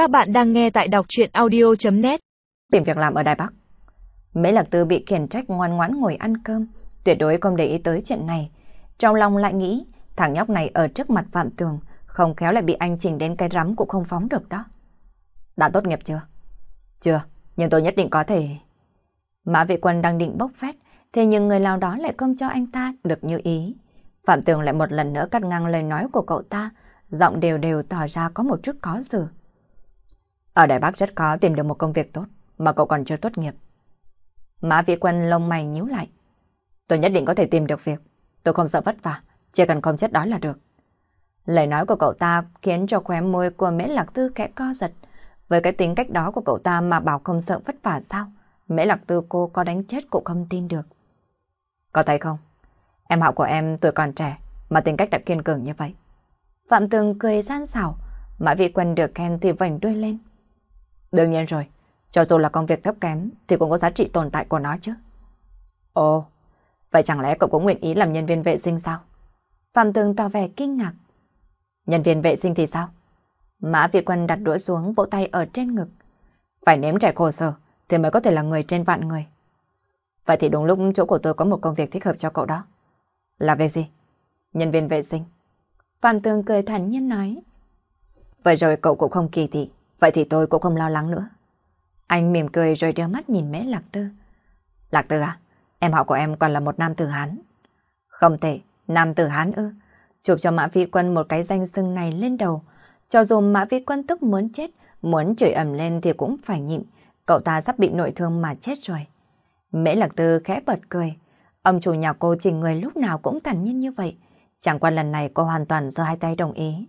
Các bạn đang nghe tại đọc chuyện audio.net Tìm việc làm ở Đài Bắc. Mễ Lạc Tư bị khiển trách ngoan ngoãn ngồi ăn cơm, tuyệt đối không để ý tới chuyện này. Trong lòng lại nghĩ, thằng nhóc này ở trước mặt Phạm Tường, không khéo lại bị anh chỉnh đến cái rắm cũng không phóng được đó. Đã tốt nghiệp chưa? Chưa, nhưng tôi nhất định có thể... Mã vệ Quân đang định bốc phét, thế nhưng người nào đó lại không cho anh ta được như ý. Phạm Tường lại một lần nữa cắt ngang lời nói của cậu ta, giọng đều đều tỏ ra có một chút khó xử. Ở Đài Bắc rất khó tìm được một công việc tốt, mà cậu còn chưa tốt nghiệp. Mã Vĩ Quân lông mày nhíu lại. Tôi nhất định có thể tìm được việc. Tôi không sợ vất vả, chỉ cần không chết đói là được. Lời nói của cậu ta khiến cho khóe môi của Mễ Lạc Tư khẽ co giật. Với cái tính cách đó của cậu ta mà bảo không sợ vất vả sao? Mễ Lạc Tư cô có đánh chết cũng không tin được. Có thấy không? Em họ của em tuổi còn trẻ mà tính cách đã kiên cường như vậy. Phạm Tường cười gian xảo, Mã Vị Quân được khen thì vảnh đuôi lên. Đương nhiên rồi, cho dù là công việc thấp kém thì cũng có giá trị tồn tại của nó chứ. Ồ, vậy chẳng lẽ cậu cũng nguyện ý làm nhân viên vệ sinh sao? Phạm Tường tỏ vẻ kinh ngạc. Nhân viên vệ sinh thì sao? Mã Vị Quân đặt đũa xuống vỗ tay ở trên ngực. Phải nếm trải khổ sở thì mới có thể là người trên vạn người. Vậy thì đúng lúc chỗ của tôi có một công việc thích hợp cho cậu đó. Là việc gì? Nhân viên vệ sinh. Phạm Tường cười thản nhiên nói. Vậy rồi cậu cũng không kỳ thị, vậy thì tôi cũng không lo lắng nữa. Anh mỉm cười rồi đưa mắt nhìn mẹ Lạc Tư. Lạc Tư à, em họ của em còn là một nam tử Hán. Không thể, nam tử Hán ư. Chụp cho Mã Vĩ Quân một cái danh xưng này lên đầu. Cho dù Mã Vĩ Quân tức muốn chết, muốn chửi ẩm lên thì cũng phải nhịn. Cậu ta sắp bị nội thương mà chết rồi. Mễ Lạc Tư khẽ bật cười. Ông chủ nhà cô chỉ người lúc nào cũng thản nhiên như vậy. Chẳng qua lần này cô hoàn toàn giơ hai tay đồng ý.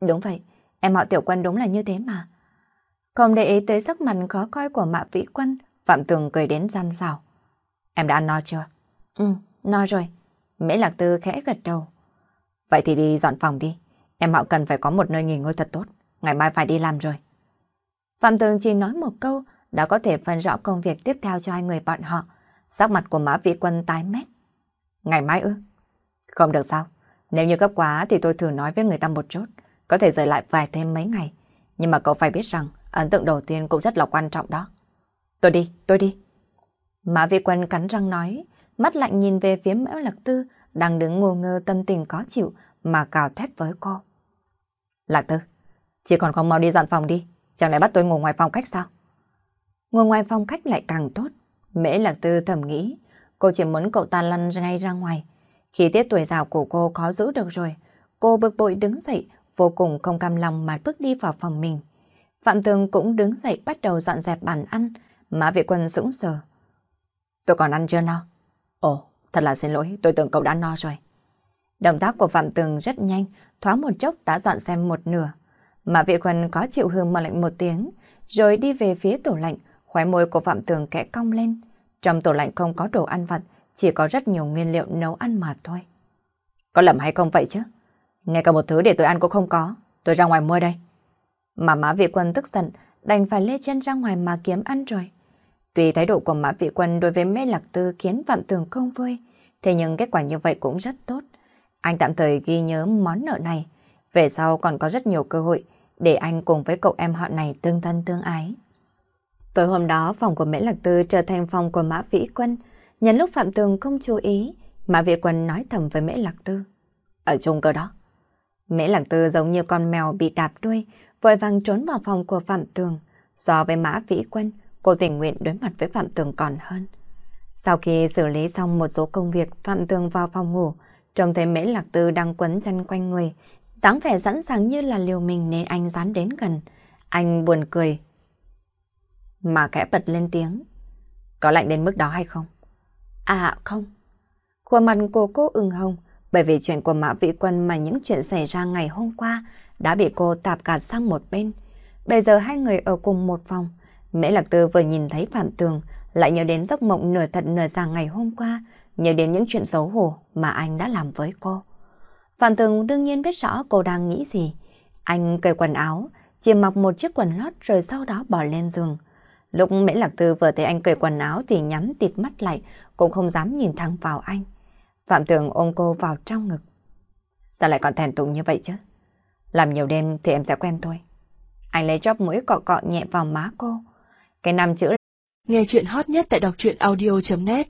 Đúng vậy, em họ tiểu quân đúng là như thế mà. Không để ý tới sắc mặt khó coi của mạ vĩ quân, Phạm Tường cười đến gian xào. Em đã ăn no chưa? Ừ, no rồi. Mễ Lạc Tư khẽ gật đầu. Vậy thì đi dọn phòng đi. Em họ cần phải có một nơi nghỉ ngơi thật tốt. Ngày mai phải đi làm rồi. Phạm Tường chỉ nói một câu đã có thể phân rõ công việc tiếp theo cho hai người bọn họ. Sắc mặt của Mã Vĩ Quân tái mét. Ngày mai ư? Không được sao? Nếu như cấp quá thì tôi thử nói với người ta một chút, có thể rời lại vài thêm mấy ngày. Nhưng mà cậu phải biết rằng ấn tượng đầu tiên cũng rất là quan trọng đó. Tôi đi, tôi đi. Mã Vi Quân cắn răng nói, mắt lạnh nhìn về phía Mã Lạc Tư đang đứng ngô ngơ tâm tình khó chịu mà cào thét với cô. Lạc Tư, chỉ còn không mau đi dọn phòng đi, chẳng lẽ bắt tôi ngủ ngoài phòng khách sao? Ngồi ngoài phòng khách lại càng tốt. Mễ Lạc Tư thầm nghĩ, cô chỉ muốn cậu ta lăn ngay ra ngoài, khi tiết tuổi giàu của cô khó giữ được rồi, cô bực bội đứng dậy, vô cùng không cam lòng mà bước đi vào phòng mình. Phạm Tường cũng đứng dậy bắt đầu dọn dẹp bàn ăn, Mã Vị Quân sững sờ. Tôi còn ăn chưa no? Ồ, thật là xin lỗi, tôi tưởng cậu đã no rồi. Động tác của Phạm Tường rất nhanh, thoáng một chốc đã dọn xem một nửa. Mã Vị Quân có chịu hương mà lạnh một tiếng, rồi đi về phía tủ lạnh, khóe môi của Phạm Tường kẽ cong lên. Trong tủ lạnh không có đồ ăn vặt, chỉ có rất nhiều nguyên liệu nấu ăn mà thôi. Có lầm hay không vậy chứ? Ngay cả một thứ để tôi ăn cũng không có, tôi ra ngoài mua đây. Mà Mã Vị Quân tức giận, đành phải lê chân ra ngoài mà kiếm ăn rồi. Tuy thái độ của Mã Vị Quân đối với Mê Lạc Tư khiến Phạm Tường không vui, thế nhưng kết quả như vậy cũng rất tốt. Anh tạm thời ghi nhớ món nợ này, về sau còn có rất nhiều cơ hội để anh cùng với cậu em họ này tương thân tương ái. Tối hôm đó, phòng của Mễ Lạc Tư trở thành phòng của Mã Vĩ Quân, Nhân lúc Phạm Tường không chú ý, Mã Vị Quân nói thầm với Mễ Lạc Tư. Ở chung cơ đó. Mễ Lạc Tư giống như con mèo bị đạp đuôi, vội vàng trốn vào phòng của Phạm Tường. So với Mã Vĩ Quân, cô tình nguyện đối mặt với Phạm Tường còn hơn. Sau khi xử lý xong một số công việc, Phạm Tường vào phòng ngủ, trông thấy Mễ Lạc Tư đang quấn chân quanh người, dáng vẻ sẵn sàng như là liều mình nên anh dán đến gần. Anh buồn cười, mà khẽ bật lên tiếng. Có lạnh đến mức đó hay không? À không. Khuôn mặt của cô ửng hồng bởi vì chuyện của Mã Vĩ Quân mà những chuyện xảy ra ngày hôm qua đã bị cô tạp gạt sang một bên. Bây giờ hai người ở cùng một phòng. Mễ Lạc Tư vừa nhìn thấy Phạm Tường lại nhớ đến giấc mộng nửa thật nửa giả ngày hôm qua, nhớ đến những chuyện xấu hổ mà anh đã làm với cô. Phạm Tường đương nhiên biết rõ cô đang nghĩ gì. Anh cởi quần áo, chỉ mặc một chiếc quần lót rồi sau đó bỏ lên giường. Lúc Mễ Lạc Tư vừa thấy anh cởi quần áo thì nhắm tịt mắt lại, cũng không dám nhìn thẳng vào anh. Phạm Tường ôm cô vào trong ngực. Sao lại còn thèn tụng như vậy chứ? Làm nhiều đêm thì em sẽ quen thôi. Anh lấy chóp mũi cọ cọ nhẹ vào má cô. Cái năm chữ Nghe chuyện hot nhất tại đọc truyện audio.net